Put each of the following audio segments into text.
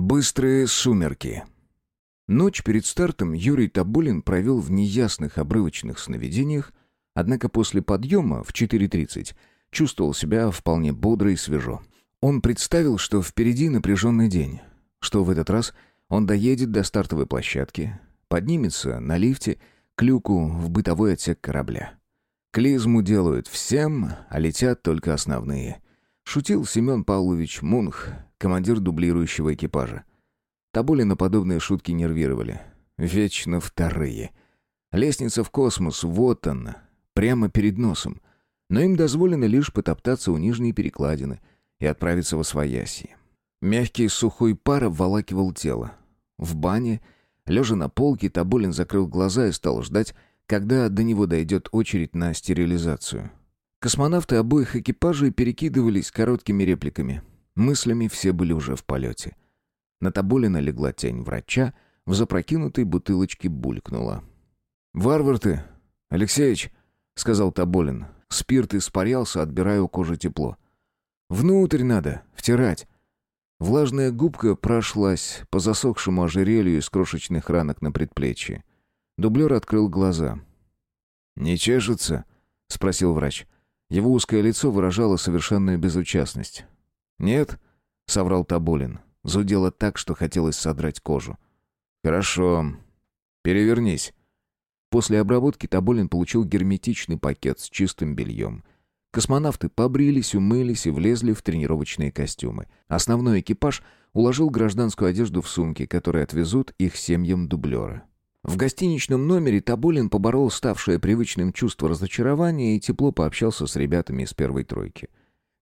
Быстрые сумерки. Ночь перед стартом Юрий Табулин провел в неясных обрывочных сновидениях, однако после подъема в 4.30 чувствовал себя вполне бодро и свежо. Он представил, что впереди напряженный день, что в этот раз он доедет до стартовой площадки, поднимется на лифте к люку в бытовой отсек корабля. Клизму делают всем, а летят только основные. Шутил Семен Павлович Мунх, командир дублирующего экипажа. Табулина подобные шутки нервировали. Вечно вторые. Лестница в космос, вот она, прямо перед носом. Но им дозволено лишь потоптаться у нижней перекладины и отправиться во свояси. Мягкий сухой пар обволакивал тело. В бане, лежа на полке, Табулин закрыл глаза и стал ждать, когда до него дойдет очередь на стерилизацию. Космонавты обоих экипажей перекидывались короткими репликами. Мыслями все были уже в полете. На Табулина легла тень врача, в запрокинутой бутылочке булькнула. «Варвар ты, Алексеич!» — сказал Таболин. Спирт испарялся, отбирая у кожи тепло. «Внутрь надо, втирать!» Влажная губка прошлась по засохшему ожерелью из крошечных ранок на предплечье. Дублер открыл глаза. «Не чешется?» — спросил врач. Его узкое лицо выражало совершенную безучастность. «Нет?» — соврал Табулин. Зудело так, что хотелось содрать кожу. «Хорошо. Перевернись». После обработки Табулин получил герметичный пакет с чистым бельем. Космонавты побрились, умылись и влезли в тренировочные костюмы. Основной экипаж уложил гражданскую одежду в сумки, которые отвезут их семьям дублера. В гостиничном номере Табулин поборол ставшее привычным чувство разочарования и тепло пообщался с ребятами из первой тройки.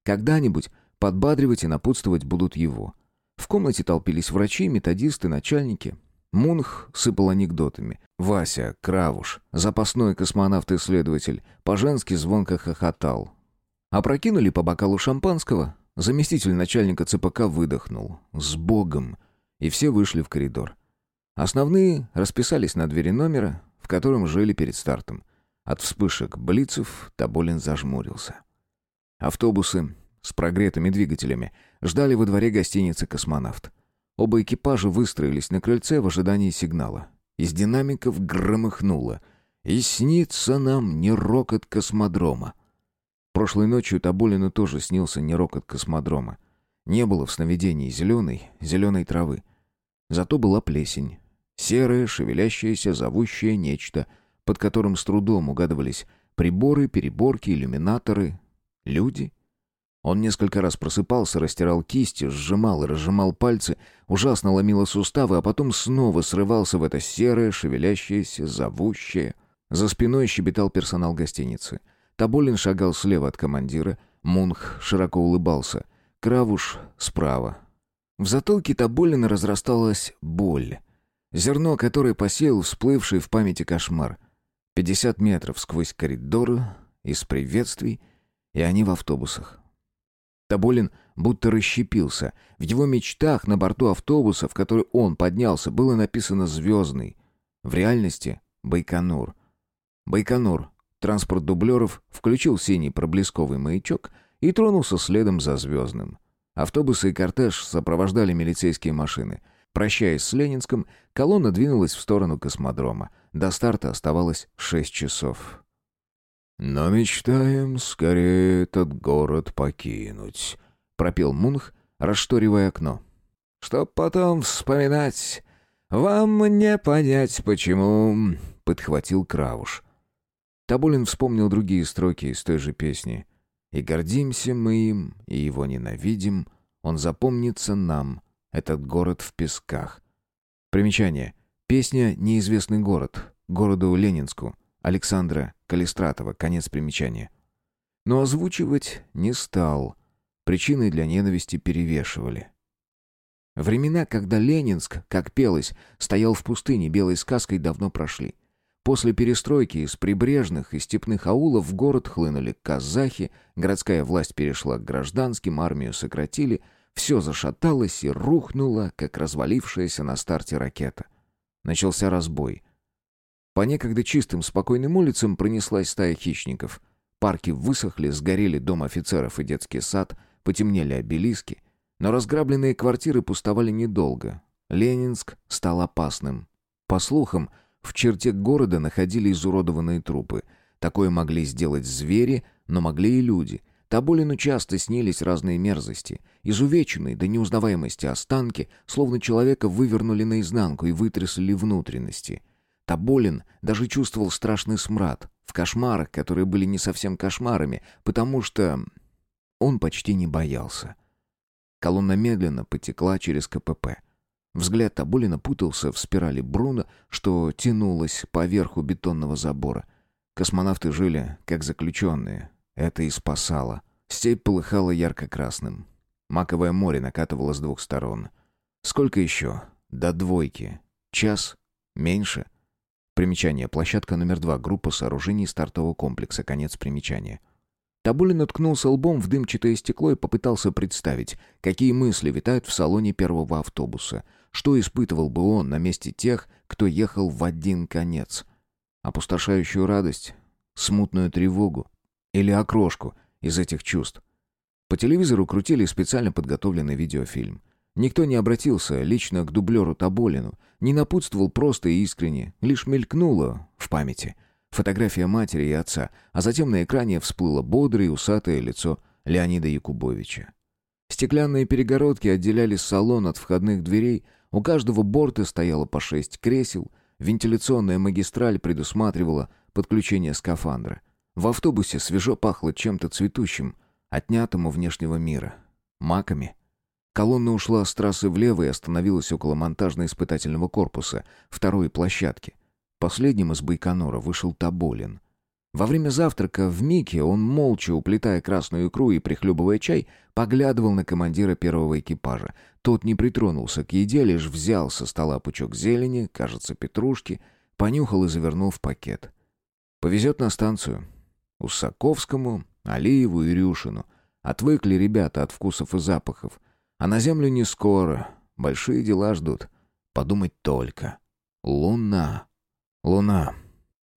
Когда-нибудь подбадривать и напутствовать будут его. В комнате толпились врачи, методисты, начальники. Мунх сыпал анекдотами. Вася, Кравуш, запасной космонавт-исследователь, по-женски звонко хохотал. Опрокинули по бокалу шампанского. Заместитель начальника ЦПК выдохнул. «С Богом!» И все вышли в коридор. Основные расписались на двери номера, в котором жили перед стартом. От вспышек блицев Тоболин зажмурился. Автобусы с прогретыми двигателями ждали во дворе гостиницы «Космонавт». Оба экипажа выстроились на крыльце в ожидании сигнала. Из динамиков громыхнуло. «И снится нам не рокот космодрома». Прошлой ночью Тоболину тоже снился не рокот космодрома. Не было в сновидении зеленой, зеленой травы. Зато была плесень, Серое, шевелящееся, зовущее нечто, под которым с трудом угадывались приборы, переборки, иллюминаторы, люди. Он несколько раз просыпался, растирал кисти, сжимал и разжимал пальцы, ужасно ломило суставы, а потом снова срывался в это серое, шевелящееся, зовущее. За спиной щебетал персонал гостиницы. Таболин шагал слева от командира, Мунх широко улыбался, Кравуш справа. В затылке Таболина разрасталась боль. Зерно, которое посеял всплывший в памяти кошмар. Пятьдесят метров сквозь коридоры, из приветствий, и они в автобусах. Тоболин будто расщепился. В его мечтах на борту автобуса, в который он поднялся, было написано «Звездный». В реальности — Байконур. Байконур, транспорт дублеров, включил синий проблесковый маячок и тронулся следом за «Звездным». Автобусы и кортеж сопровождали милицейские машины — Прощаясь с Ленинском, колонна двинулась в сторону космодрома. До старта оставалось шесть часов. «Но мечтаем скорее этот город покинуть», — пропел Мунх, расшторивая окно. «Чтоб потом вспоминать, вам не понять, почему...» — подхватил Крауш. Табулин вспомнил другие строки из той же песни. «И гордимся мы им, и его ненавидим, он запомнится нам, этот город в песках. Примечание. Песня «Неизвестный город». Городу Ленинску. Александра Калистратова. Конец примечания. Но озвучивать не стал. Причины для ненависти перевешивали. Времена, когда Ленинск, как пелось, стоял в пустыне белой сказкой, давно прошли. После перестройки из прибрежных и степных аулов в город хлынули казахи, городская власть перешла к гражданским, армию сократили — все зашаталось и рухнуло, как развалившаяся на старте ракета. Начался разбой. По некогда чистым, спокойным улицам пронеслась стая хищников. Парки высохли, сгорели дом офицеров и детский сад, потемнели обелиски. Но разграбленные квартиры пустовали недолго. Ленинск стал опасным. По слухам, в черте города находили изуродованные трупы. Такое могли сделать звери, но могли и люди. Тоболину часто снились разные мерзости. Изувеченные до неузнаваемости останки, словно человека вывернули наизнанку и вытрясли внутренности. Тоболин даже чувствовал страшный смрад в кошмарах, которые были не совсем кошмарами, потому что он почти не боялся. Колонна медленно потекла через КПП. Взгляд Табулина путался в спирали Бруна, что тянулась по верху бетонного забора. Космонавты жили как заключенные. Это и спасало. Степь полыхала ярко-красным. Маковое море накатывало с двух сторон. Сколько еще? До двойки. Час? Меньше? Примечание. Площадка номер два. Группа сооружений стартового комплекса. Конец примечания. Табулин уткнулся лбом в дымчатое стекло и попытался представить, какие мысли витают в салоне первого автобуса. Что испытывал бы он на месте тех, кто ехал в один конец? Опустошающую радость? Смутную тревогу? Или окрошку из этих чувств? По телевизору крутили специально подготовленный видеофильм. Никто не обратился лично к дублеру Таболину, не напутствовал просто и искренне, лишь мелькнуло в памяти — фотография матери и отца, а затем на экране всплыло бодрое усатое лицо Леонида Якубовича. Стеклянные перегородки отделяли салон от входных дверей, у каждого борта стояло по шесть кресел, вентиляционная магистраль предусматривала подключение скафандра. В автобусе свежо пахло чем-то цветущим, отнятым у внешнего мира. Маками. Колонна ушла с трассы влево и остановилась около монтажно-испытательного корпуса, второй площадки — Последним из Байконура вышел Тоболин. Во время завтрака в Мике он, молча уплетая красную икру и прихлебывая чай, поглядывал на командира первого экипажа. Тот не притронулся к еде, лишь взял со стола пучок зелени, кажется, петрушки, понюхал и завернул в пакет. Повезет на станцию. Усаковскому, Алиеву и Рюшину. Отвыкли ребята от вкусов и запахов. А на землю не скоро. Большие дела ждут. Подумать только. Луна. Луна.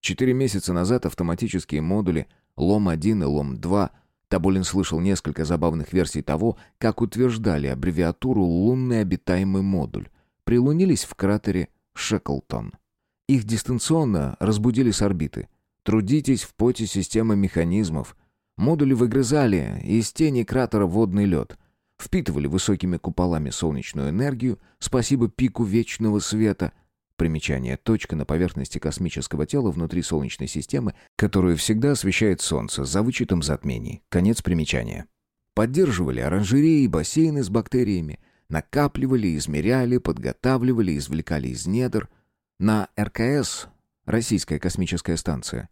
Четыре месяца назад автоматические модули Лом-1 и Лом-2 Табулин слышал несколько забавных версий того, как утверждали аббревиатуру «лунный обитаемый модуль». Прилунились в кратере Шеклтон. Их дистанционно разбудили с орбиты. Трудитесь в поте системы механизмов. Модули выгрызали из тени кратера водный лед. Впитывали высокими куполами солнечную энергию, спасибо пику вечного света, Примечание. Точка на поверхности космического тела внутри Солнечной системы, которую всегда освещает Солнце, за вычетом затмений. Конец примечания. Поддерживали оранжереи и бассейны с бактериями, накапливали, измеряли, подготавливали, извлекали из недр. На РКС, Российская космическая станция,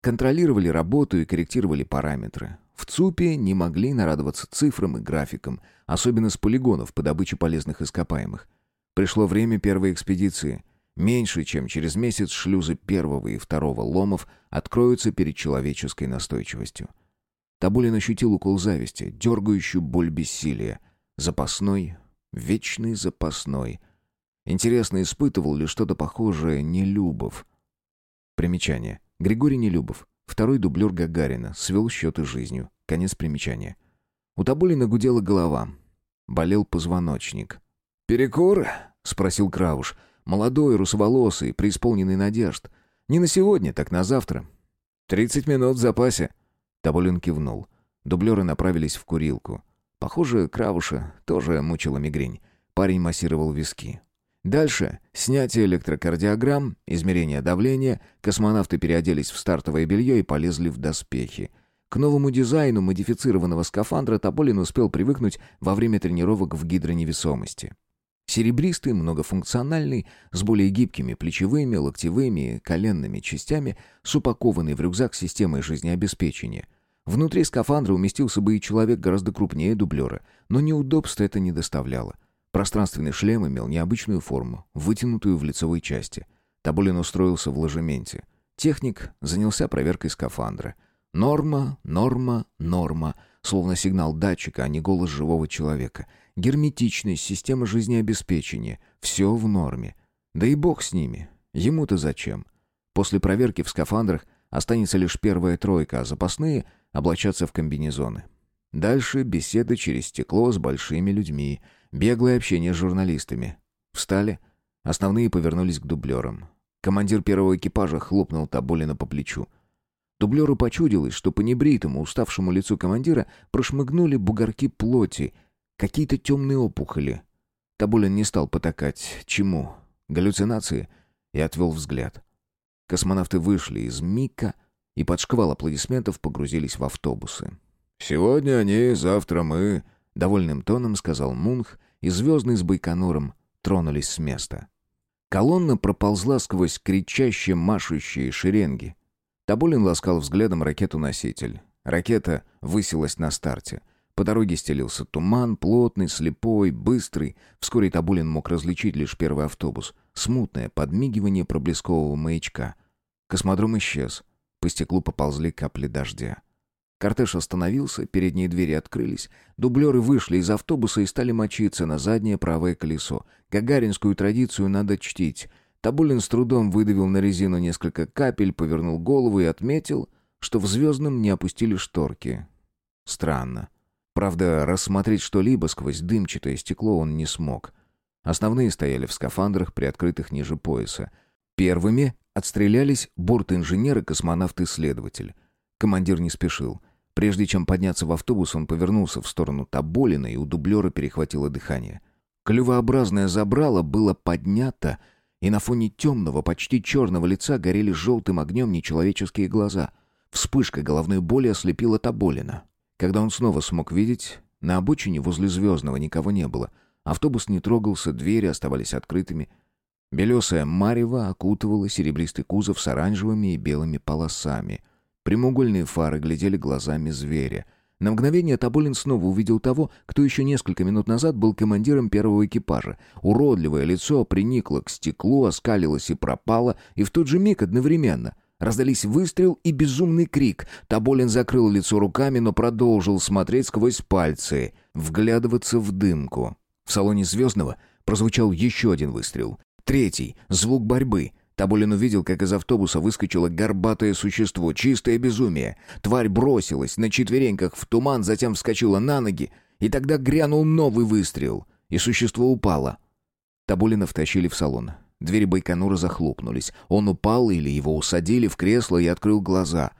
контролировали работу и корректировали параметры. В ЦУПе не могли нарадоваться цифрам и графикам, особенно с полигонов по добыче полезных ископаемых. Пришло время первой экспедиции. Меньше чем через месяц шлюзы первого и второго ломов откроются перед человеческой настойчивостью. Табулин ощутил укол зависти, дергающую боль бессилия. Запасной, вечный запасной. Интересно, испытывал ли что-то похожее Нелюбов? Примечание. Григорий Нелюбов, второй дублер Гагарина, свел счеты жизнью. Конец примечания. У Табулина гудела голова. Болел позвоночник. «Перекур?» — спросил Крауш. Молодой, русоволосый, преисполненный надежд. Не на сегодня, так на завтра. «Тридцать минут в запасе». Тоболин кивнул. Дублеры направились в курилку. Похоже, Кравуша тоже мучила мигрень. Парень массировал виски. Дальше снятие электрокардиограмм, измерение давления, космонавты переоделись в стартовое белье и полезли в доспехи. К новому дизайну модифицированного скафандра Тополин успел привыкнуть во время тренировок в гидроневесомости. Серебристый, многофункциональный, с более гибкими плечевыми, локтевыми коленными частями, с упакованной в рюкзак системой жизнеобеспечения. Внутри скафандра уместился бы и человек гораздо крупнее дублера, но неудобства это не доставляло. Пространственный шлем имел необычную форму, вытянутую в лицевой части. Табулин устроился в ложементе. Техник занялся проверкой скафандра. Норма, норма, норма, словно сигнал датчика, а не голос живого человека — Герметичность, система жизнеобеспечения — все в норме. Да и бог с ними. Ему-то зачем? После проверки в скафандрах останется лишь первая тройка, а запасные облачатся в комбинезоны. Дальше беседа через стекло с большими людьми, беглое общение с журналистами. Встали. Основные повернулись к дублерам. Командир первого экипажа хлопнул Табулина по плечу. Дублеру почудилось, что по небритому, уставшему лицу командира прошмыгнули бугорки плоти, какие-то темные опухоли. Табулин не стал потакать. Чему? Галлюцинации? И отвел взгляд. Космонавты вышли из Мика и под шквал аплодисментов погрузились в автобусы. «Сегодня они, завтра мы», — довольным тоном сказал Мунх, и звездный с Байконуром тронулись с места. Колонна проползла сквозь кричащие, машущие шеренги. Табулин ласкал взглядом ракету-носитель. Ракета высилась на старте. По дороге стелился туман, плотный, слепой, быстрый. Вскоре Табулин мог различить лишь первый автобус. Смутное подмигивание проблескового маячка. Космодром исчез. По стеклу поползли капли дождя. Кортеж остановился, передние двери открылись. Дублеры вышли из автобуса и стали мочиться на заднее правое колесо. Гагаринскую традицию надо чтить. Табулин с трудом выдавил на резину несколько капель, повернул голову и отметил, что в «Звездном» не опустили шторки. Странно. Правда, рассмотреть что-либо сквозь дымчатое стекло он не смог. Основные стояли в скафандрах, приоткрытых ниже пояса. Первыми отстрелялись борт-инженер и космонавт-исследователь. Командир не спешил. Прежде чем подняться в автобус, он повернулся в сторону Таболина, и у дублера перехватило дыхание. Клювообразное забрало было поднято, и на фоне темного, почти черного лица горели желтым огнем нечеловеческие глаза. Вспышка головной боли ослепила Таболина. Когда он снова смог видеть, на обочине возле Звездного никого не было. Автобус не трогался, двери оставались открытыми. Белесая марево окутывала серебристый кузов с оранжевыми и белыми полосами. Прямоугольные фары глядели глазами зверя. На мгновение Табулин снова увидел того, кто еще несколько минут назад был командиром первого экипажа. Уродливое лицо приникло к стеклу, оскалилось и пропало, и в тот же миг одновременно — Раздались выстрел и безумный крик. Таболин закрыл лицо руками, но продолжил смотреть сквозь пальцы, вглядываться в дымку. В салоне «Звездного» прозвучал еще один выстрел. Третий — звук борьбы. Табулин увидел, как из автобуса выскочило горбатое существо, чистое безумие. Тварь бросилась на четвереньках в туман, затем вскочила на ноги, и тогда грянул новый выстрел, и существо упало. Табулина втащили в салон. Двери Байконура захлопнулись. Он упал или его усадили в кресло и открыл глаза.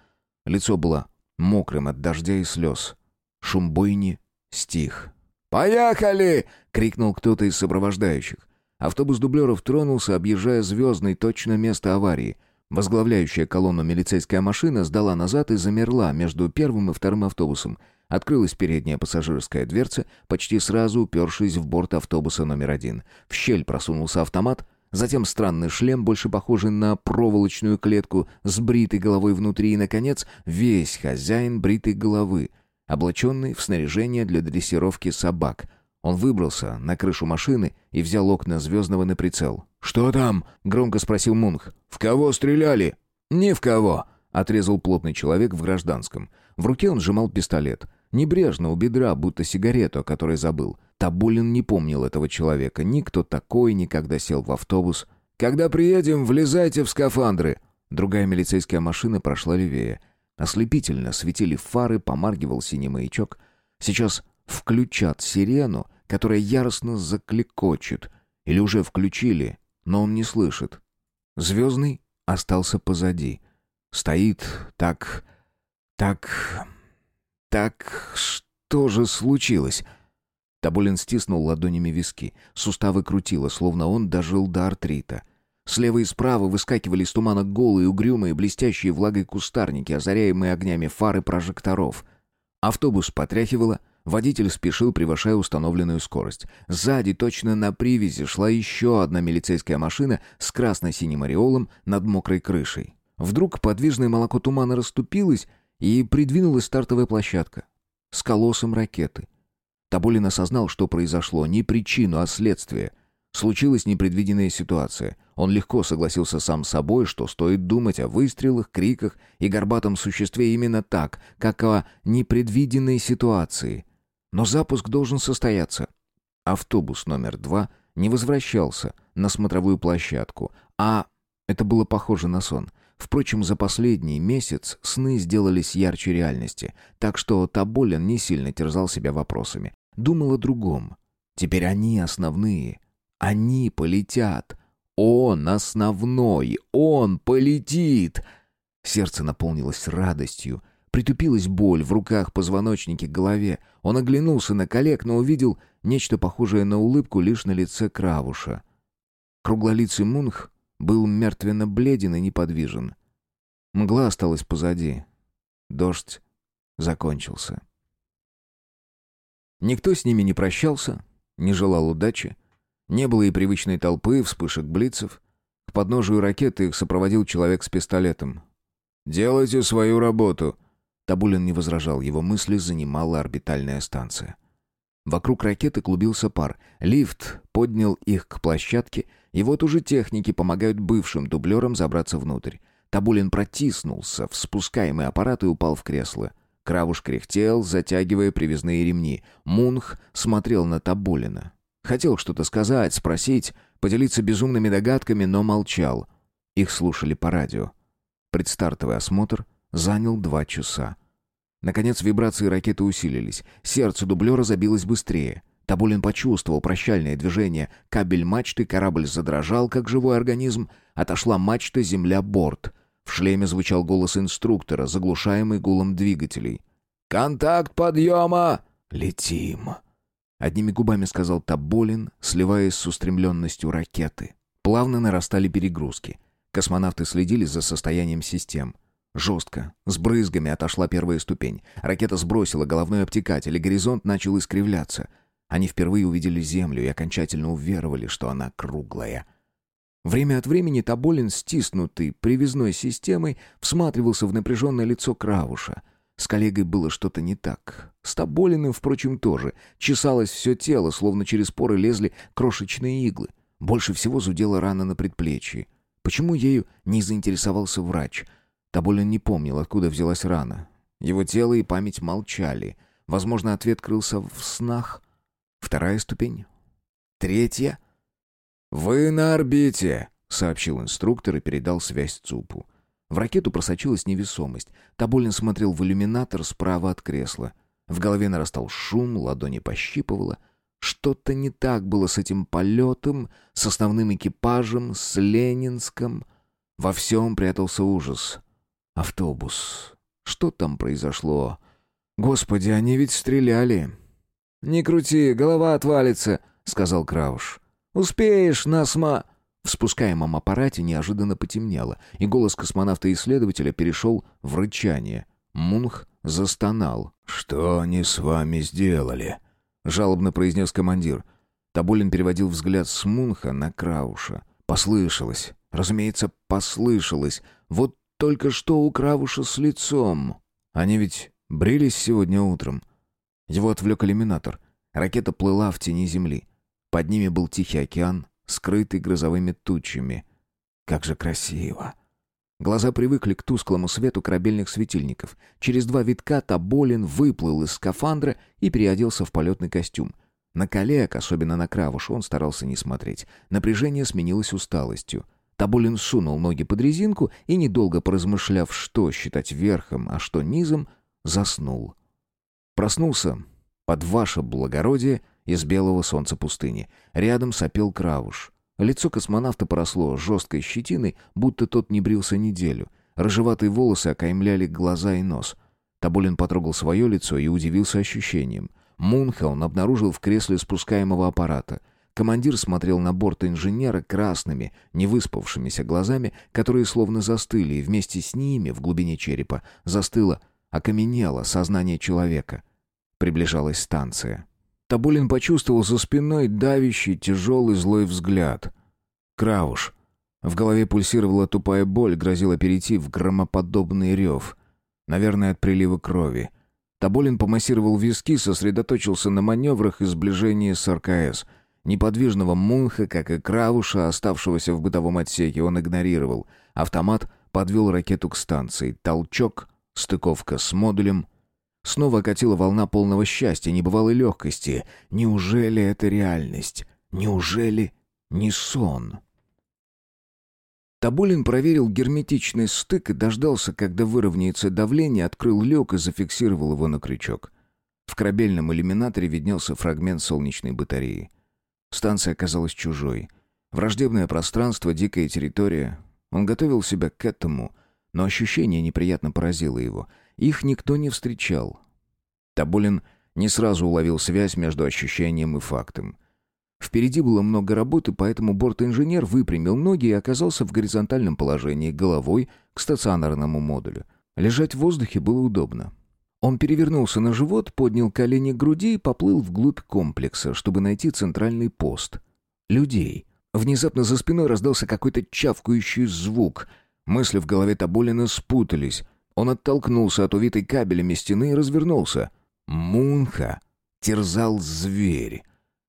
Лицо было мокрым от дождя и слез. Шум бойни стих. «Поехали!» — крикнул кто-то из сопровождающих. Автобус дублеров тронулся, объезжая звездный точно место аварии. Возглавляющая колонну милицейская машина сдала назад и замерла между первым и вторым автобусом. Открылась передняя пассажирская дверца, почти сразу упершись в борт автобуса номер один. В щель просунулся автомат, затем странный шлем, больше похожий на проволочную клетку с бритой головой внутри, и, наконец, весь хозяин бритой головы, облаченный в снаряжение для дрессировки собак — он выбрался на крышу машины и взял окна Звездного на прицел. «Что там?» — громко спросил Мунх. «В кого стреляли?» «Ни в кого», — отрезал плотный человек в гражданском. В руке он сжимал пистолет. Небрежно у бедра, будто сигарету, о которой забыл. Табулин не помнил этого человека. Никто такой никогда сел в автобус. «Когда приедем, влезайте в скафандры!» Другая милицейская машина прошла левее. Ослепительно светили фары, помаргивал синий маячок. Сейчас включат сирену, которая яростно закликочет. Или уже включили, но он не слышит. Звездный остался позади. Стоит так... так... так... что же случилось? Табулин стиснул ладонями виски. Суставы крутило, словно он дожил до артрита. Слева и справа выскакивали из тумана голые, угрюмые, блестящие влагой кустарники, озаряемые огнями фары прожекторов. Автобус потряхивало, Водитель спешил, превышая установленную скорость. Сзади, точно на привязи, шла еще одна милицейская машина с красно-синим ореолом над мокрой крышей. Вдруг подвижное молоко тумана расступилось, и придвинулась стартовая площадка с колоссом ракеты. Табулин осознал, что произошло, не причину, а следствие. Случилась непредвиденная ситуация. Он легко согласился сам с собой, что стоит думать о выстрелах, криках и горбатом существе именно так, как о непредвиденной ситуации. Но запуск должен состояться. Автобус номер два не возвращался на смотровую площадку, а это было похоже на сон. Впрочем, за последний месяц сны сделались ярче реальности, так что Таболин не сильно терзал себя вопросами. Думал о другом. Теперь они основные. Они полетят. Он основной. Он полетит. Сердце наполнилось радостью. Притупилась боль в руках, позвоночнике, голове. Он оглянулся на коллег, но увидел нечто похожее на улыбку лишь на лице Кравуша. Круглолицый Мунх был мертвенно бледен и неподвижен. Мгла осталась позади. Дождь закончился. Никто с ними не прощался, не желал удачи. Не было и привычной толпы, вспышек блицев. К подножию ракеты их сопроводил человек с пистолетом. «Делайте свою работу!» Табулин не возражал, его мысли занимала орбитальная станция. Вокруг ракеты клубился пар. Лифт поднял их к площадке, и вот уже техники помогают бывшим дублерам забраться внутрь. Табулин протиснулся в спускаемый аппарат и упал в кресло. Кравуш кряхтел, затягивая привязные ремни. Мунх смотрел на Табулина. Хотел что-то сказать, спросить, поделиться безумными догадками, но молчал. Их слушали по радио. Предстартовый осмотр занял два часа. Наконец вибрации ракеты усилились. Сердце дублера забилось быстрее. Табулин почувствовал прощальное движение. Кабель мачты, корабль задрожал, как живой организм. Отошла мачта, земля, борт. В шлеме звучал голос инструктора, заглушаемый гулом двигателей. «Контакт подъема!» «Летим!» Одними губами сказал Табулин, сливаясь с устремленностью ракеты. Плавно нарастали перегрузки. Космонавты следили за состоянием систем. Жестко, с брызгами отошла первая ступень. Ракета сбросила головной обтекатель, и горизонт начал искривляться — они впервые увидели Землю и окончательно уверовали, что она круглая. Время от времени Тоболин, стиснутый привязной системой, всматривался в напряженное лицо Кравуша. С коллегой было что-то не так. С Тоболиным, впрочем, тоже. Чесалось все тело, словно через поры лезли крошечные иглы. Больше всего зудела рана на предплечье. Почему ею не заинтересовался врач? Тоболин не помнил, откуда взялась рана. Его тело и память молчали. Возможно, ответ крылся в снах — Вторая ступень. Третья. «Вы на орбите», — сообщил инструктор и передал связь ЦУПу. В ракету просочилась невесомость. Табулин смотрел в иллюминатор справа от кресла. В голове нарастал шум, ладони пощипывало. Что-то не так было с этим полетом, с основным экипажем, с Ленинском. Во всем прятался ужас. Автобус. Что там произошло? Господи, они ведь стреляли. «Не крути, голова отвалится», — сказал Крауш. «Успеешь, насма...» В спускаемом аппарате неожиданно потемнело, и голос космонавта-исследователя перешел в рычание. Мунх застонал. «Что они с вами сделали?» — жалобно произнес командир. Табулин переводил взгляд с Мунха на Крауша. Послышалось. Разумеется, послышалось. Вот только что у Крауша с лицом. Они ведь брились сегодня утром. Его отвлек иллюминатор. Ракета плыла в тени земли. Под ними был Тихий океан, скрытый грозовыми тучами. Как же красиво! Глаза привыкли к тусклому свету корабельных светильников. Через два витка Таболин выплыл из скафандра и переоделся в полетный костюм. На коллег, особенно на Кравуш, он старался не смотреть. Напряжение сменилось усталостью. Таболин сунул ноги под резинку и, недолго поразмышляв, что считать верхом, а что низом, заснул. Проснулся под ваше благородие из белого солнца пустыни. Рядом сопел Кравуш. Лицо космонавта поросло жесткой щетиной, будто тот не брился неделю. Рыжеватые волосы окаймляли глаза и нос. Табулин потрогал свое лицо и удивился ощущением. Мунха он обнаружил в кресле спускаемого аппарата. Командир смотрел на борт инженера красными, невыспавшимися глазами, которые словно застыли, и вместе с ними в глубине черепа застыло, окаменело сознание человека. Приближалась станция. Табулин почувствовал за спиной давящий, тяжелый, злой взгляд. Крауш. В голове пульсировала тупая боль, грозила перейти в громоподобный рев. Наверное, от прилива крови. Табулин помассировал виски, сосредоточился на маневрах и сближении с РКС. Неподвижного Мунха, как и Кравуша, оставшегося в бытовом отсеке, он игнорировал. Автомат подвел ракету к станции. Толчок, стыковка с модулем — Снова окатила волна полного счастья, небывалой легкости. Неужели это реальность? Неужели не сон? Табулин проверил герметичный стык и дождался, когда выровняется давление, открыл люк и зафиксировал его на крючок. В корабельном иллюминаторе виднелся фрагмент солнечной батареи. Станция оказалась чужой. Враждебное пространство, дикая территория. Он готовил себя к этому, но ощущение неприятно поразило его. Их никто не встречал. Табулин не сразу уловил связь между ощущением и фактом. Впереди было много работы, поэтому борт-инженер выпрямил ноги и оказался в горизонтальном положении, головой к стационарному модулю. Лежать в воздухе было удобно. Он перевернулся на живот, поднял колени к груди и поплыл вглубь комплекса, чтобы найти центральный пост. Людей. Внезапно за спиной раздался какой-то чавкающий звук. Мысли в голове Табулина спутались. Он оттолкнулся от увитой кабелями стены и развернулся. Мунха терзал зверь.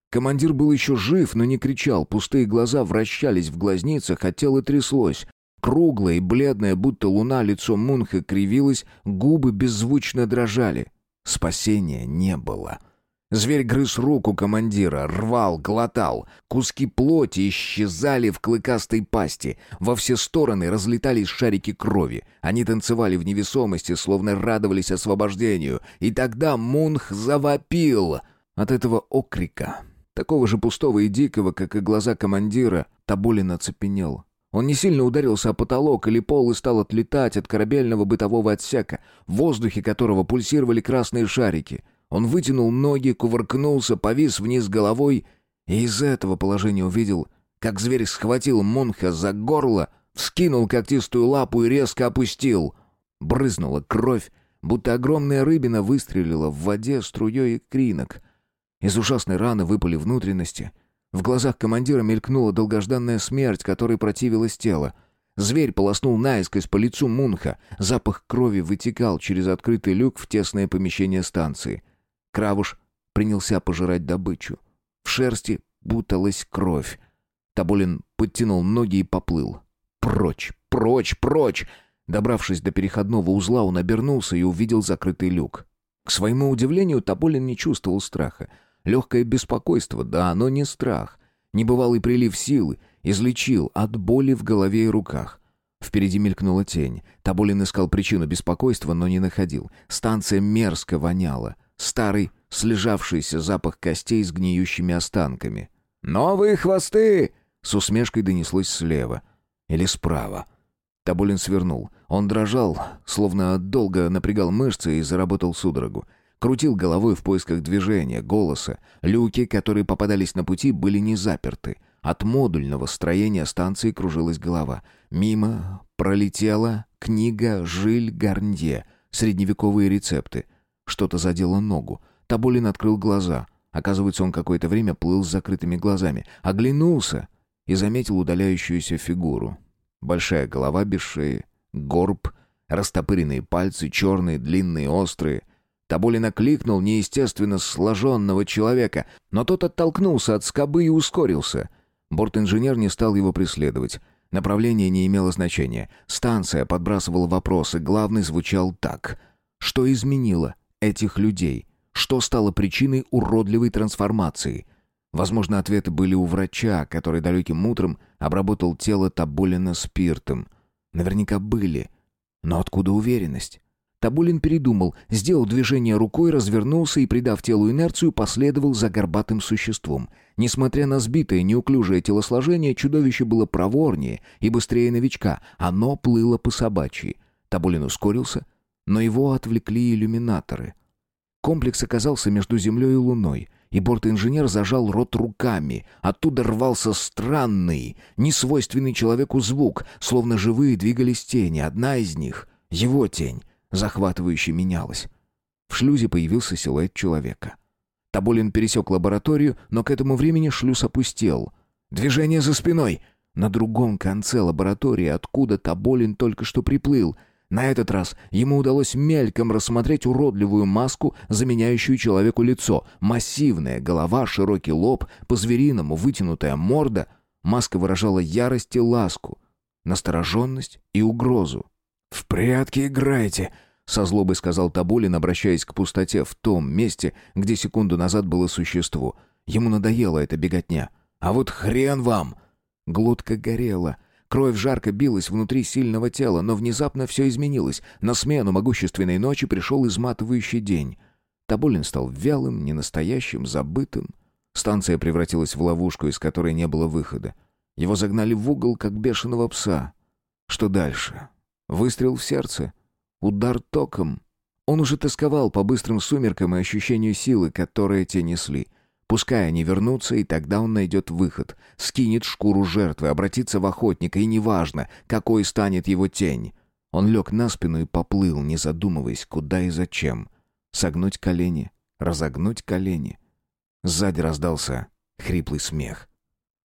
Командир был еще жив, но не кричал, пустые глаза вращались в глазницах, а тело тряслось. Круглое и бледное, будто луна, лицо Мунха кривилось, губы беззвучно дрожали. Спасения не было. Зверь грыз руку командира, рвал, глотал. Куски плоти исчезали в клыкастой пасти. Во все стороны разлетались шарики крови. Они танцевали в невесомости, словно радовались освобождению. И тогда Мунх завопил. От этого окрика Такого же пустого и дикого, как и глаза командира, Табулин оцепенел. Он не сильно ударился о потолок или пол и стал отлетать от корабельного бытового отсека, в воздухе которого пульсировали красные шарики. Он вытянул ноги, кувыркнулся, повис вниз головой и из этого положения увидел, как зверь схватил Монха за горло, вскинул когтистую лапу и резко опустил. Брызнула кровь, будто огромная рыбина выстрелила в воде струей кринок — из ужасной раны выпали внутренности. В глазах командира мелькнула долгожданная смерть, которой противилось тело. Зверь полоснул наискось по лицу Мунха. Запах крови вытекал через открытый люк в тесное помещение станции. Кравуш принялся пожирать добычу. В шерсти буталась кровь. Табулин подтянул ноги и поплыл. «Прочь! Прочь! Прочь!» Добравшись до переходного узла, он обернулся и увидел закрытый люк. К своему удивлению, Табулин не чувствовал страха. Легкое беспокойство, да, но не страх. Небывалый прилив силы излечил от боли в голове и руках. Впереди мелькнула тень. Табулин искал причину беспокойства, но не находил. Станция мерзко воняла. Старый, слежавшийся запах костей с гниющими останками. «Новые хвосты!» — с усмешкой донеслось слева. Или справа. Табулин свернул. Он дрожал, словно долго напрягал мышцы и заработал судорогу. Крутил головой в поисках движения, голоса. Люки, которые попадались на пути, были не заперты. От модульного строения станции кружилась голова. Мимо пролетела книга Жиль Гарнье «Средневековые рецепты». Что-то задело ногу. Табулин открыл глаза. Оказывается, он какое-то время плыл с закрытыми глазами. Оглянулся и заметил удаляющуюся фигуру. Большая голова без шеи, горб, растопыренные пальцы, черные, длинные, острые. Табулин кликнул неестественно сложенного человека, но тот оттолкнулся от скобы и ускорился. Борт-инженер не стал его преследовать. Направление не имело значения. Станция подбрасывала вопросы, главный звучал так. Что изменило этих людей? Что стало причиной уродливой трансформации? Возможно, ответы были у врача, который далеким утром обработал тело Табулина спиртом. Наверняка были. Но откуда уверенность? Табулин передумал, сделал движение рукой, развернулся и, придав телу инерцию, последовал за горбатым существом. Несмотря на сбитое, неуклюжее телосложение, чудовище было проворнее и быстрее новичка. Оно плыло по собачьи. Табулин ускорился, но его отвлекли иллюминаторы. Комплекс оказался между Землей и Луной, и борт-инженер зажал рот руками. Оттуда рвался странный, несвойственный человеку звук, словно живые двигались тени. Одна из них — его тень захватывающе менялось. В шлюзе появился силуэт человека. Табулин пересек лабораторию, но к этому времени шлюз опустел. «Движение за спиной!» На другом конце лаборатории, откуда Таболин только что приплыл. На этот раз ему удалось мельком рассмотреть уродливую маску, заменяющую человеку лицо. Массивная голова, широкий лоб, по-звериному вытянутая морда. Маска выражала ярость и ласку, настороженность и угрозу. «В прятки играете», — со злобой сказал Табулин, обращаясь к пустоте в том месте, где секунду назад было существо. Ему надоела эта беготня. «А вот хрен вам!» Глотка горела. Кровь жарко билась внутри сильного тела, но внезапно все изменилось. На смену могущественной ночи пришел изматывающий день. Тоболин стал вялым, ненастоящим, забытым. Станция превратилась в ловушку, из которой не было выхода. Его загнали в угол, как бешеного пса. Что дальше? Выстрел в сердце? Удар током? Он уже тосковал по быстрым сумеркам и ощущению силы, которые те несли. Пускай они вернутся, и тогда он найдет выход. Скинет шкуру жертвы, обратится в охотника, и неважно, какой станет его тень. Он лег на спину и поплыл, не задумываясь, куда и зачем. Согнуть колени, разогнуть колени. Сзади раздался хриплый смех.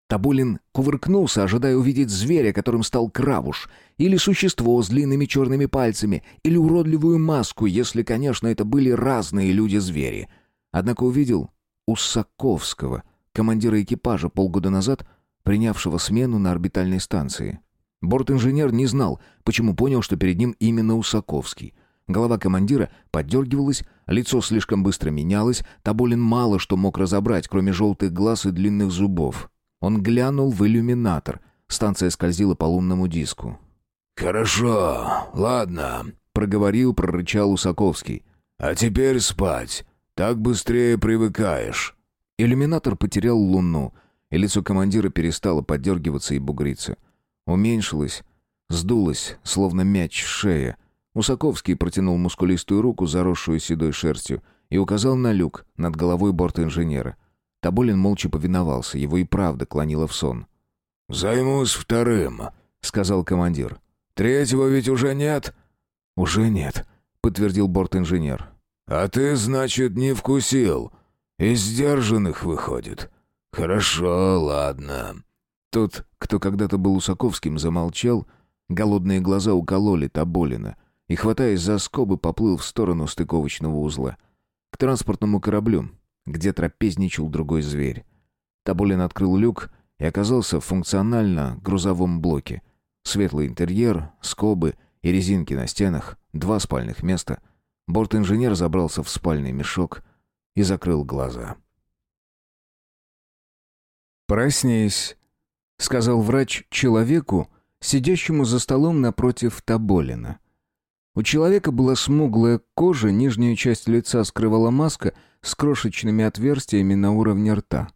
Табулин кувыркнулся, ожидая увидеть зверя, которым стал Кравуш, или существо с длинными черными пальцами, или уродливую маску, если, конечно, это были разные люди-звери. Однако увидел Усаковского, командира экипажа полгода назад, принявшего смену на орбитальной станции. Борт-инженер не знал, почему понял, что перед ним именно Усаковский. Голова командира поддергивалась, лицо слишком быстро менялось, Таболин мало что мог разобрать, кроме желтых глаз и длинных зубов. Он глянул в иллюминатор. Станция скользила по лунному диску. «Хорошо, ладно», — проговорил, прорычал Усаковский. «А теперь спать. Так быстрее привыкаешь». Иллюминатор потерял луну, и лицо командира перестало подергиваться и бугриться. Уменьшилось, сдулось, словно мяч шея. Усаковский протянул мускулистую руку, заросшую седой шерстью, и указал на люк над головой борта-инженера. Тоболин молча повиновался, его и правда клонило в сон. «Займусь вторым», — сказал командир. «Третьего ведь уже нет?» «Уже нет», — подтвердил борт-инженер. «А ты, значит, не вкусил. Из сдержанных выходит. Хорошо, ладно». Тот, кто когда-то был Усаковским, замолчал, голодные глаза укололи Тоболина и, хватаясь за скобы, поплыл в сторону стыковочного узла. К транспортному кораблю, где трапезничал другой зверь. Тоболин открыл люк и оказался в функционально грузовом блоке. Светлый интерьер, скобы и резинки на стенах, два спальных места — Борт-инженер забрался в спальный мешок и закрыл глаза. «Проснись», — сказал врач человеку, сидящему за столом напротив Тоболина. У человека была смуглая кожа, нижняя часть лица скрывала маска с крошечными отверстиями на уровне рта.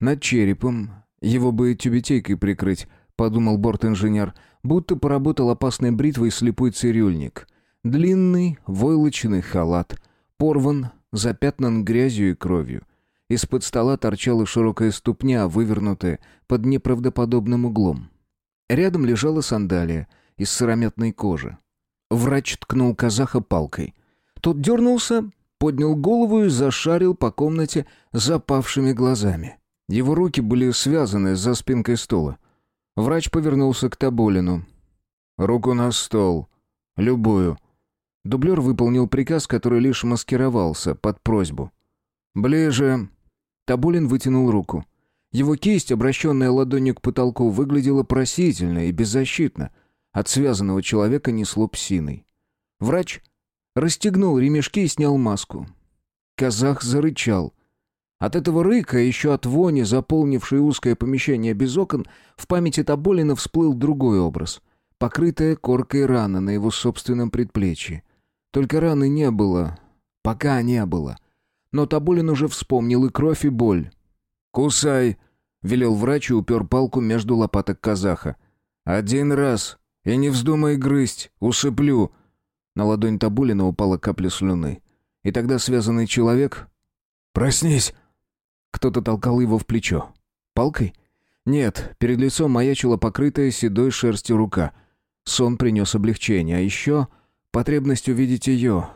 Над черепом, его бы тюбетейкой прикрыть, подумал борт-инженер, будто поработал опасной бритвой слепой цирюльник. Длинный войлочный халат, порван, запятнан грязью и кровью. Из-под стола торчала широкая ступня, вывернутая под неправдоподобным углом. Рядом лежала сандалия из сыромятной кожи. Врач ткнул казаха палкой. Тот дернулся, поднял голову и зашарил по комнате запавшими глазами. Его руки были связаны за спинкой стула. Врач повернулся к Тоболину. «Руку на стол. Любую», Дублер выполнил приказ, который лишь маскировался под просьбу. «Ближе». Табулин вытянул руку. Его кисть, обращенная ладонью к потолку, выглядела просительно и беззащитно. От связанного человека несло псиной. Врач расстегнул ремешки и снял маску. Казах зарычал. От этого рыка, еще от вони, заполнившей узкое помещение без окон, в памяти Таболина всплыл другой образ. Покрытая коркой рана на его собственном предплечье. Только раны не было. Пока не было. Но Табулин уже вспомнил и кровь, и боль. «Кусай!» — велел врач и упер палку между лопаток казаха. «Один раз! И не вздумай грызть! Усыплю!» На ладонь Табулина упала капля слюны. И тогда связанный человек... «Проснись!» Кто-то толкал его в плечо. «Палкой?» Нет, перед лицом маячила покрытая седой шерстью рука. Сон принес облегчение, а еще Потребность увидеть ее,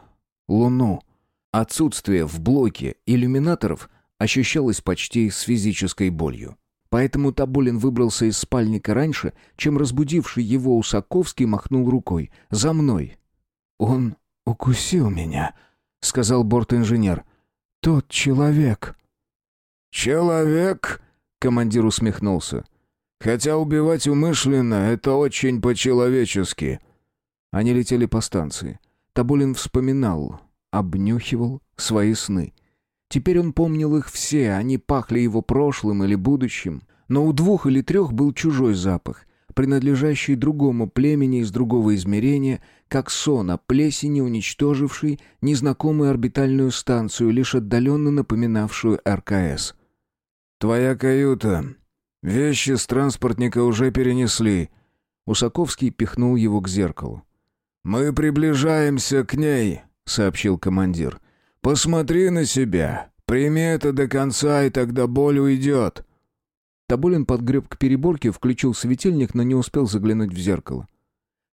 Луну. Отсутствие в блоке иллюминаторов ощущалось почти с физической болью. Поэтому Табулин выбрался из спальника раньше, чем разбудивший его Усаковский махнул рукой. «За мной!» «Он укусил меня», — сказал борт-инженер. «Тот человек». «Человек?» — командир усмехнулся. «Хотя убивать умышленно — это очень по-человечески. Они летели по станции. Табулин вспоминал, обнюхивал свои сны. Теперь он помнил их все, они пахли его прошлым или будущим. Но у двух или трех был чужой запах, принадлежащий другому племени из другого измерения, как сон о плесени, уничтоживший незнакомую орбитальную станцию, лишь отдаленно напоминавшую РКС. «Твоя каюта. Вещи с транспортника уже перенесли». Усаковский пихнул его к зеркалу. «Мы приближаемся к ней», — сообщил командир. «Посмотри на себя. Прими это до конца, и тогда боль уйдет». Тоболин подгреб к переборке, включил светильник, но не успел заглянуть в зеркало.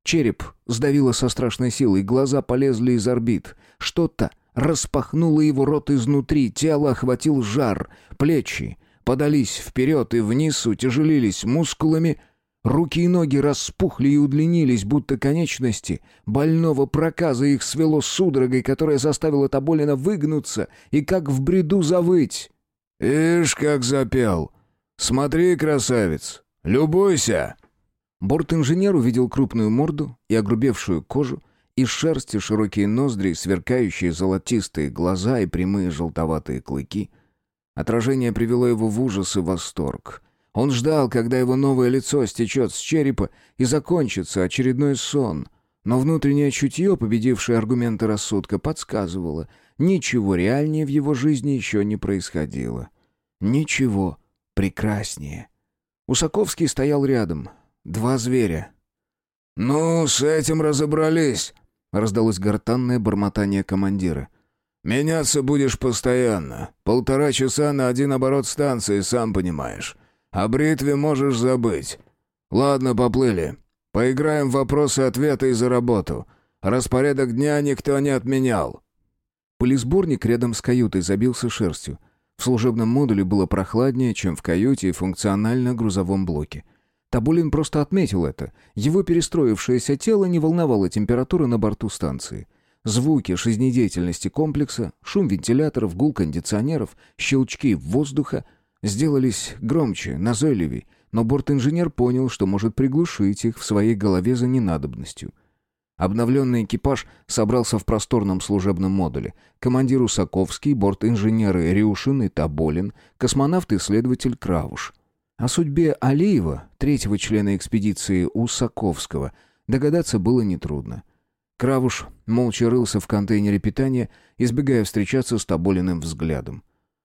Череп сдавило со страшной силой, глаза полезли из орбит. Что-то распахнуло его рот изнутри, тело охватил жар, плечи подались вперед и вниз, утяжелились мускулами, руки и ноги распухли и удлинились, будто конечности. Больного проказа их свело судорогой, которая заставила Тоболина выгнуться и как в бреду завыть. «Ишь, как запел!» «Смотри, красавец! Любуйся!» Борт-инженер увидел крупную морду и огрубевшую кожу, из шерсти широкие ноздри, сверкающие золотистые глаза и прямые желтоватые клыки. Отражение привело его в ужас и восторг. Он ждал, когда его новое лицо стечет с черепа и закончится очередной сон. Но внутреннее чутье, победившее аргументы рассудка, подсказывало, ничего реальнее в его жизни еще не происходило. Ничего прекраснее. Усаковский стоял рядом. Два зверя. «Ну, с этим разобрались», — раздалось гортанное бормотание командира. «Меняться будешь постоянно. Полтора часа на один оборот станции, сам понимаешь. О бритве можешь забыть. Ладно, поплыли. Поиграем в вопросы-ответы и за работу. Распорядок дня никто не отменял». Полисборник рядом с каютой забился шерстью. В служебном модуле было прохладнее, чем в каюте и функционально-грузовом блоке. Табулин просто отметил это. Его перестроившееся тело не волновало температуры на борту станции. Звуки жизнедеятельности комплекса, шум вентиляторов, гул кондиционеров, щелчки воздуха сделались громче, назойливей, но борт-инженер понял, что может приглушить их в своей голове за ненадобностью — Обновленный экипаж собрался в просторном служебном модуле. Командир Усаковский, борт-инженеры Рюшин и Тоболин, космонавт-исследователь Кравуш. О судьбе Алиева, третьего члена экспедиции Усаковского, догадаться было нетрудно. Кравуш молча рылся в контейнере питания, избегая встречаться с Тоболиным взглядом.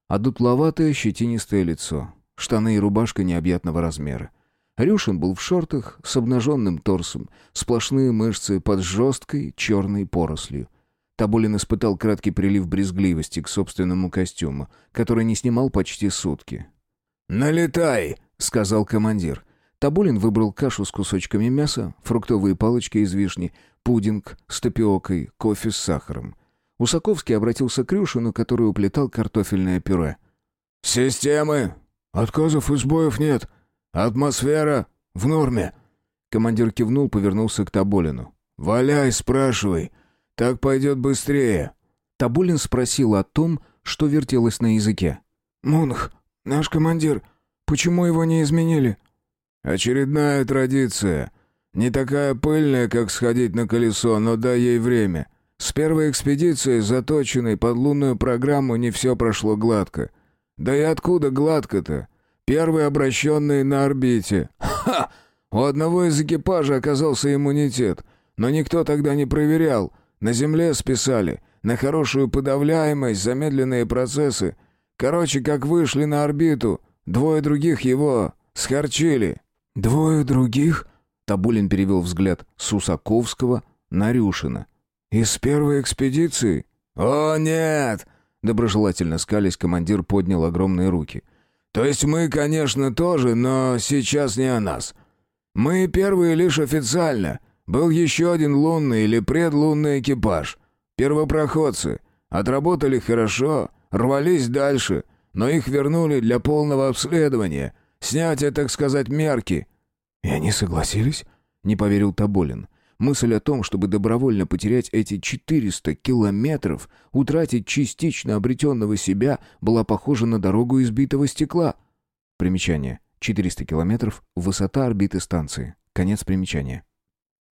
А дутловатое щетинистое лицо, штаны и рубашка необъятного размера. Рюшин был в шортах с обнаженным торсом, сплошные мышцы под жесткой черной порослью. Табулин испытал краткий прилив брезгливости к собственному костюму, который не снимал почти сутки. «Налетай!» — сказал командир. Табулин выбрал кашу с кусочками мяса, фруктовые палочки из вишни, пудинг с тапиокой, кофе с сахаром. Усаковский обратился к Рюшину, который уплетал картофельное пюре. «Системы! Отказов и сбоев нет!» «Атмосфера в норме». Командир кивнул, повернулся к Таболину. «Валяй, спрашивай. Так пойдет быстрее». Табулин спросил о том, что вертелось на языке. «Мунх, наш командир, почему его не изменили?» «Очередная традиция. Не такая пыльная, как сходить на колесо, но дай ей время. С первой экспедицией, заточенной под лунную программу, не все прошло гладко. Да и откуда гладко-то? Первый обращенный на орбите. Ха! У одного из экипажа оказался иммунитет, но никто тогда не проверял. На Земле списали. На хорошую подавляемость, замедленные процессы. Короче, как вышли на орбиту, двое других его схорчили. «Двое других?» Табулин перевел взгляд с Усаковского на Рюшина. «Из первой экспедиции?» «О, нет!» Доброжелательно скались командир поднял огромные руки. То есть мы, конечно, тоже, но сейчас не о нас. Мы первые лишь официально. Был еще один лунный или предлунный экипаж. Первопроходцы. Отработали хорошо, рвались дальше, но их вернули для полного обследования. Снятия, так сказать, мерки». «И они согласились?» — не поверил Тоболин. Мысль о том, чтобы добровольно потерять эти 400 километров, утратить частично обретенного себя, была похожа на дорогу избитого стекла. Примечание. 400 километров — высота орбиты станции. Конец примечания.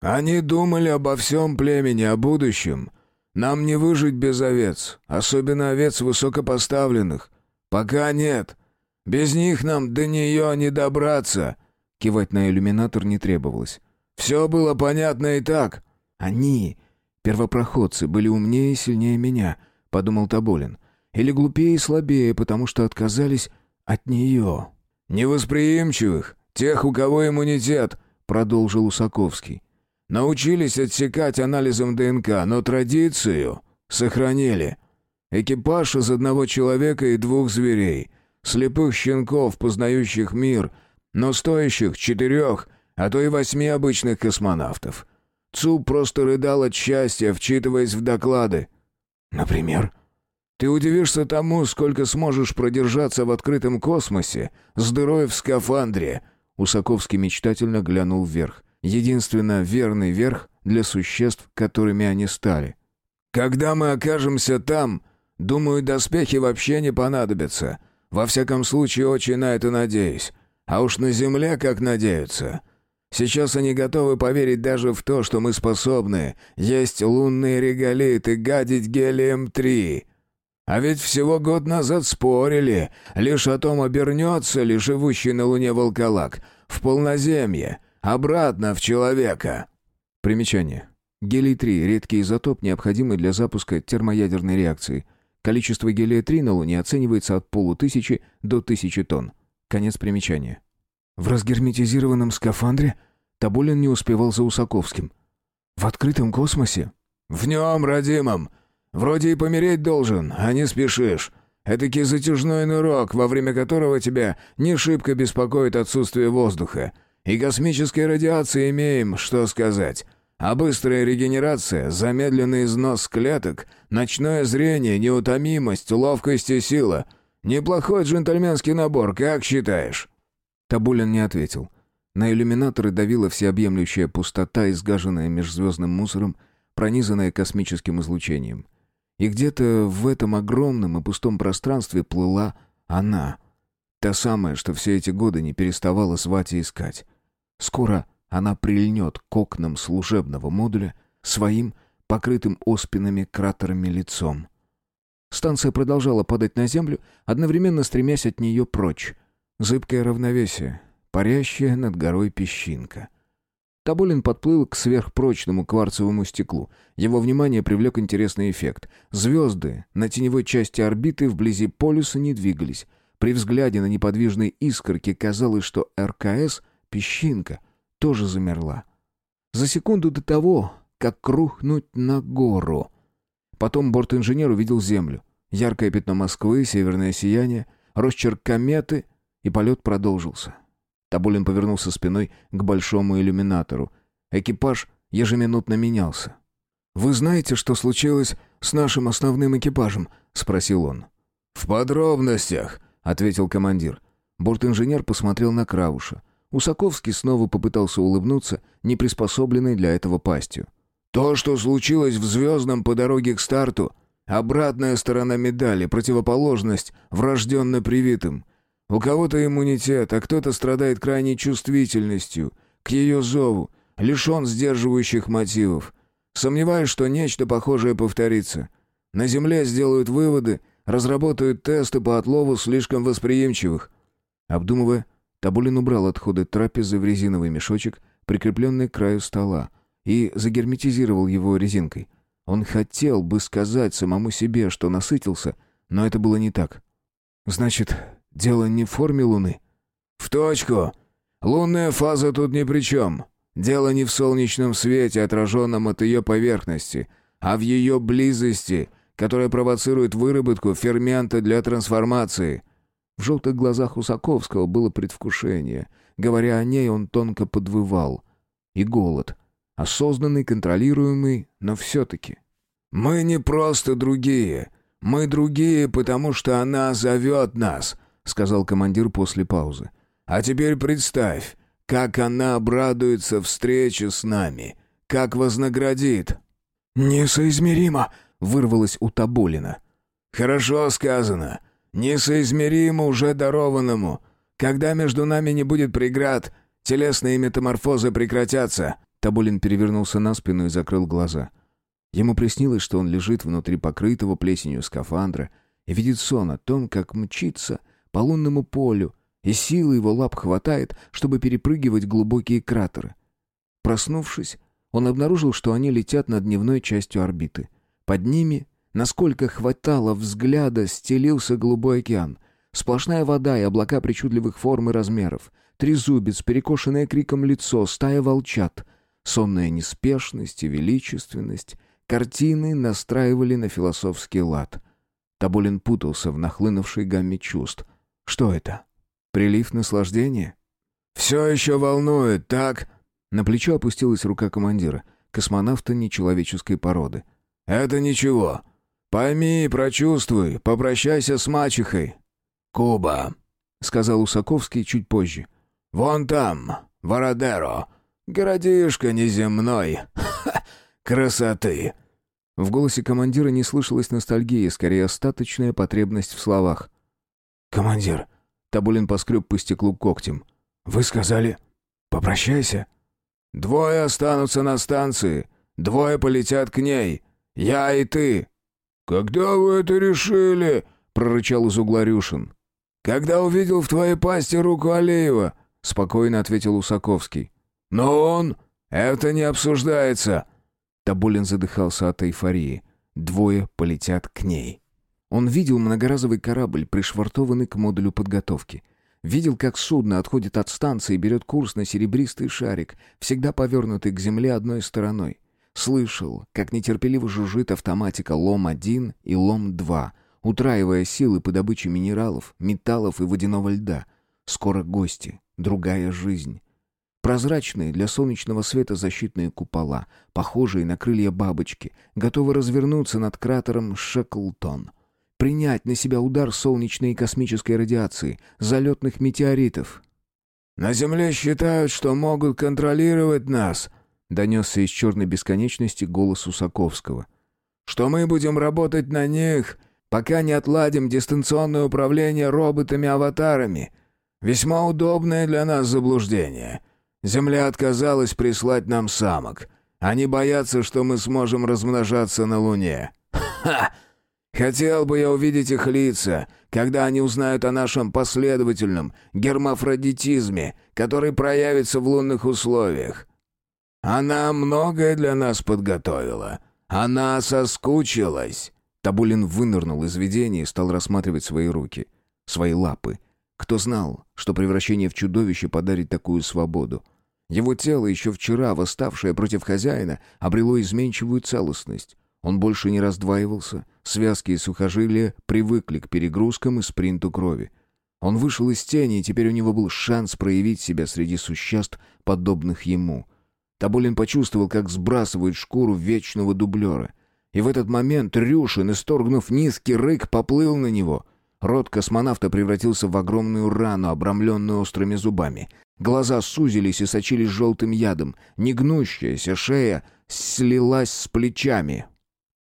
«Они думали обо всем племени, о будущем. Нам не выжить без овец, особенно овец высокопоставленных. Пока нет. Без них нам до нее не добраться», Кивать на иллюминатор не требовалось. «Все было понятно и так». «Они, первопроходцы, были умнее и сильнее меня», — подумал Тоболин. «Или глупее и слабее, потому что отказались от нее». «Невосприимчивых, тех, у кого иммунитет», — продолжил Усаковский. «Научились отсекать анализом ДНК, но традицию сохранили. Экипаж из одного человека и двух зверей, слепых щенков, познающих мир, но стоящих четырех, а то и восьми обычных космонавтов. Цу просто рыдал от счастья, вчитываясь в доклады. Например, ты удивишься тому, сколько сможешь продержаться в открытом космосе с дырой в скафандре. Усаковский мечтательно глянул вверх. Единственно верный верх для существ, которыми они стали. Когда мы окажемся там, думаю, доспехи вообще не понадобятся. Во всяком случае, очень на это надеюсь. А уж на Земле как надеются. Сейчас они готовы поверить даже в то, что мы способны есть лунные реголиты, гадить гелием-3. А ведь всего год назад спорили, лишь о том обернется ли живущий на Луне волколак в полноземье, обратно в человека. Примечание. Гелий-3 – редкий изотоп, необходимый для запуска термоядерной реакции. Количество гелия-3 на Луне оценивается от полутысячи до тысячи тонн. Конец примечания. В разгерметизированном скафандре Тоболин не успевал за Усаковским. В открытом космосе? В нем, родимом. Вроде и помереть должен, а не спешишь. Этакий затяжной нырок, во время которого тебя не шибко беспокоит отсутствие воздуха. И космической радиации имеем, что сказать. А быстрая регенерация, замедленный износ клеток, ночное зрение, неутомимость, ловкость и сила. Неплохой джентльменский набор, как считаешь?» Табулин не ответил. На иллюминаторы давила всеобъемлющая пустота, изгаженная межзвездным мусором, пронизанная космическим излучением. И где-то в этом огромном и пустом пространстве плыла она. Та самая, что все эти годы не переставала звать и искать. Скоро она прильнет к окнам служебного модуля своим, покрытым оспинами кратерами лицом. Станция продолжала падать на землю, одновременно стремясь от нее прочь. Зыбкое равновесие, парящая над горой песчинка. Тоболин подплыл к сверхпрочному кварцевому стеклу. Его внимание привлек интересный эффект. Звезды на теневой части орбиты вблизи полюса не двигались. При взгляде на неподвижные искорки казалось, что РКС, песчинка, тоже замерла. За секунду до того, как рухнуть на гору. Потом борт-инженер увидел Землю. Яркое пятно Москвы, северное сияние, росчерк кометы — и полет продолжился. Табулин повернулся спиной к большому иллюминатору. Экипаж ежеминутно менялся. «Вы знаете, что случилось с нашим основным экипажем?» — спросил он. «В подробностях», — ответил командир. Борт-инженер посмотрел на Крауша. Усаковский снова попытался улыбнуться, не приспособленный для этого пастью. «То, что случилось в «Звездном» по дороге к старту, обратная сторона медали, противоположность врожденно привитым. У кого-то иммунитет, а кто-то страдает крайней чувствительностью к ее зову, лишен сдерживающих мотивов. Сомневаюсь, что нечто похожее повторится. На Земле сделают выводы, разработают тесты по отлову слишком восприимчивых. Обдумывая, Табулин убрал отходы трапезы в резиновый мешочек, прикрепленный к краю стола, и загерметизировал его резинкой. Он хотел бы сказать самому себе, что насытился, но это было не так. «Значит, Дело не в форме Луны. В точку. Лунная фаза тут ни при чем. Дело не в солнечном свете, отраженном от ее поверхности, а в ее близости, которая провоцирует выработку фермента для трансформации. В желтых глазах Усаковского было предвкушение. Говоря о ней, он тонко подвывал. И голод. Осознанный, контролируемый, но все-таки. «Мы не просто другие. Мы другие, потому что она зовет нас», сказал командир после паузы. «А теперь представь, как она обрадуется встрече с нами, как вознаградит». «Несоизмеримо!» — вырвалось у Тоболина. «Хорошо сказано. Несоизмеримо уже дарованному. Когда между нами не будет преград, телесные метаморфозы прекратятся». Тоболин перевернулся на спину и закрыл глаза. Ему приснилось, что он лежит внутри покрытого плесенью скафандра и видит сон о том, как мчится по лунному полю, и силы его лап хватает, чтобы перепрыгивать глубокие кратеры. Проснувшись, он обнаружил, что они летят над дневной частью орбиты. Под ними, насколько хватало взгляда, стелился голубой океан. Сплошная вода и облака причудливых форм и размеров. Трезубец, перекошенное криком лицо, стая волчат. Сонная неспешность и величественность. Картины настраивали на философский лад. Тоболин путался в нахлынувшей гамме чувств. Что это? Прилив наслаждения? «Все еще волнует, так?» На плечо опустилась рука командира, космонавта нечеловеческой породы. «Это ничего. Пойми, прочувствуй, попрощайся с мачехой». «Куба», — сказал Усаковский чуть позже. «Вон там, Вородеро, городишко неземной. Ха, красоты!» В голосе командира не слышалась ностальгия, скорее остаточная потребность в словах. «Командир», — Табулин поскреб по стеклу когтем, — «вы сказали, попрощайся?» «Двое останутся на станции, двое полетят к ней, я и ты». «Когда вы это решили?» — прорычал из угла Рюшин. «Когда увидел в твоей пасти руку Алиева», — спокойно ответил Усаковский. «Но он... Это не обсуждается!» Табулин задыхался от эйфории. Двое полетят к ней. Он видел многоразовый корабль, пришвартованный к модулю подготовки. Видел, как судно отходит от станции и берет курс на серебристый шарик, всегда повернутый к земле одной стороной. Слышал, как нетерпеливо жужжит автоматика Лом-1 и Лом-2, утраивая силы по добыче минералов, металлов и водяного льда. Скоро гости, другая жизнь. Прозрачные для солнечного света защитные купола, похожие на крылья бабочки, готовы развернуться над кратером Шеклтон. Принять на себя удар солнечной и космической радиации, залетных метеоритов. «На Земле считают, что могут контролировать нас», — донесся из черной бесконечности голос Усаковского. «Что мы будем работать на них, пока не отладим дистанционное управление роботами-аватарами. Весьма удобное для нас заблуждение. Земля отказалась прислать нам самок. Они боятся, что мы сможем размножаться на Луне. Ха! Хотел бы я увидеть их лица, когда они узнают о нашем последовательном гермафродитизме, который проявится в лунных условиях. Она многое для нас подготовила. Она соскучилась. Табулин вынырнул из видения и стал рассматривать свои руки, свои лапы. Кто знал, что превращение в чудовище подарит такую свободу? Его тело, еще вчера восставшее против хозяина, обрело изменчивую целостность. Он больше не раздваивался, связки и сухожилия привыкли к перегрузкам и спринту крови. Он вышел из тени, и теперь у него был шанс проявить себя среди существ, подобных ему. Табулин почувствовал, как сбрасывает шкуру вечного дублера. И в этот момент Рюшин, исторгнув низкий рык, поплыл на него. Рот космонавта превратился в огромную рану, обрамленную острыми зубами. Глаза сузились и сочились желтым ядом. Негнущаяся шея слилась с плечами.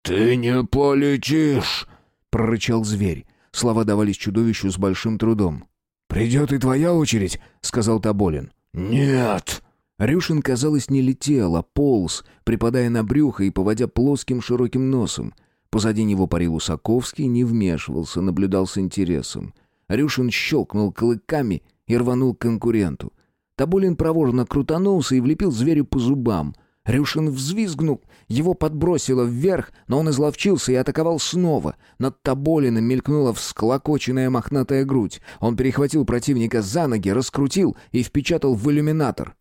«Ты не полетишь!» — прорычал зверь. Слова давались чудовищу с большим трудом. «Придет и твоя очередь», — сказал Тоболин. «Нет!» Рюшин, казалось, не летел, а полз, припадая на брюхо и поводя плоским широким носом. Позади него парил Усаковский, не вмешивался, наблюдал с интересом. Рюшин щелкнул клыками и рванул к конкуренту. Табулин проворно крутанулся и влепил зверю по зубам. Рюшин взвизгнул, его подбросило вверх, но он изловчился и атаковал снова. Над Таболиным мелькнула всклокоченная мохнатая грудь. Он перехватил противника за ноги, раскрутил и впечатал в иллюминатор.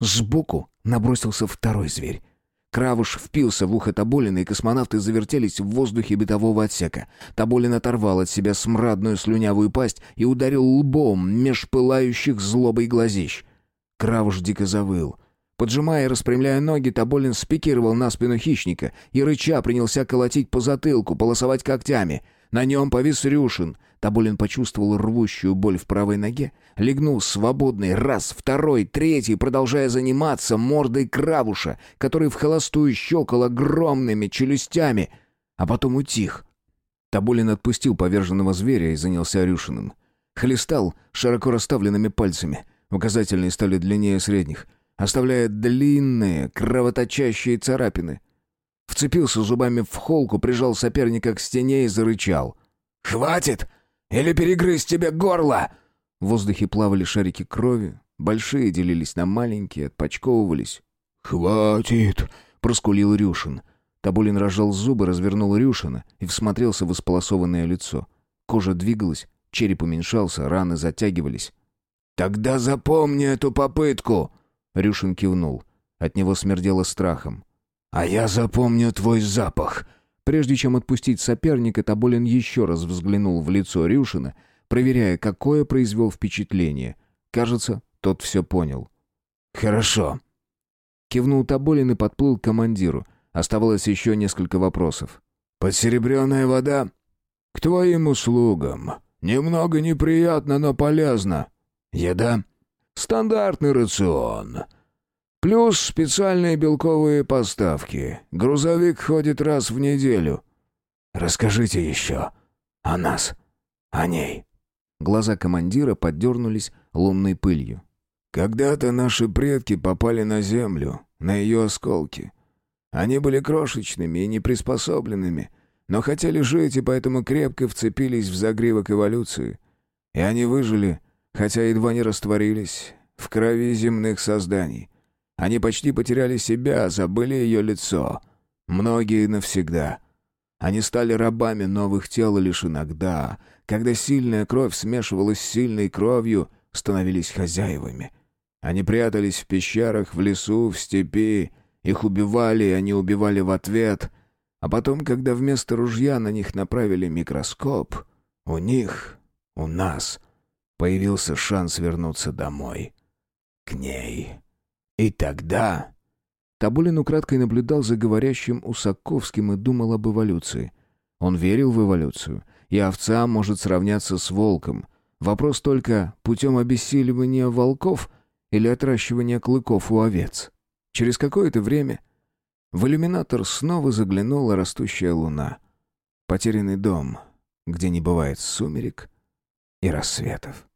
Сбоку набросился второй зверь. Кравуш впился в ухо Тоболина, и космонавты завертелись в воздухе бытового отсека. Тоболин оторвал от себя смрадную слюнявую пасть и ударил лбом меж пылающих злобой глазищ. Кравуш дико завыл. Поджимая и распрямляя ноги, Тоболин спикировал на спину хищника и рыча принялся колотить по затылку, полосовать когтями. На нем повис Рюшин. Тоболин почувствовал рвущую боль в правой ноге, легнул свободный раз, второй, третий, продолжая заниматься мордой кравуша, который в холостую щелкал огромными челюстями, а потом утих. Тоболин отпустил поверженного зверя и занялся Рюшиным. Хлестал широко расставленными пальцами. Указательные стали длиннее средних, оставляя длинные, кровоточащие царапины. Вцепился зубами в холку, прижал соперника к стене и зарычал. «Хватит! Или перегрызть тебе горло!» В воздухе плавали шарики крови, большие делились на маленькие, отпочковывались. «Хватит!» — проскулил Рюшин. Табулин разжал зубы, развернул Рюшина и всмотрелся в исполосованное лицо. Кожа двигалась, череп уменьшался, раны затягивались. «Тогда запомни эту попытку!» Рюшин кивнул. От него смердело страхом. «А я запомню твой запах!» Прежде чем отпустить соперника, Тоболин еще раз взглянул в лицо Рюшина, проверяя, какое произвел впечатление. Кажется, тот все понял. «Хорошо». Кивнул Тоболин и подплыл к командиру. Оставалось еще несколько вопросов. «Подсеребренная вода?» «К твоим услугам. Немного неприятно, но полезно. Еда?» «Стандартный рацион. Плюс специальные белковые поставки. Грузовик ходит раз в неделю. Расскажите еще о нас, о ней». Глаза командира поддернулись лунной пылью. «Когда-то наши предки попали на Землю, на ее осколки. Они были крошечными и неприспособленными, но хотели жить и поэтому крепко вцепились в загривок эволюции. И они выжили, хотя едва не растворились в крови земных созданий. Они почти потеряли себя, забыли ее лицо. Многие навсегда. Они стали рабами новых тел лишь иногда, когда сильная кровь смешивалась с сильной кровью, становились хозяевами. Они прятались в пещерах, в лесу, в степи. Их убивали, и они убивали в ответ. А потом, когда вместо ружья на них направили микроскоп, у них, у нас, появился шанс вернуться домой. К ней. И тогда... Табулин украдкой наблюдал за говорящим Усаковским и думал об эволюции. Он верил в эволюцию, и овца может сравняться с волком. Вопрос только, путем обессиливания волков или отращивания клыков у овец. Через какое-то время в иллюминатор снова заглянула растущая луна. Потерянный дом, где не бывает сумерек и рассветов.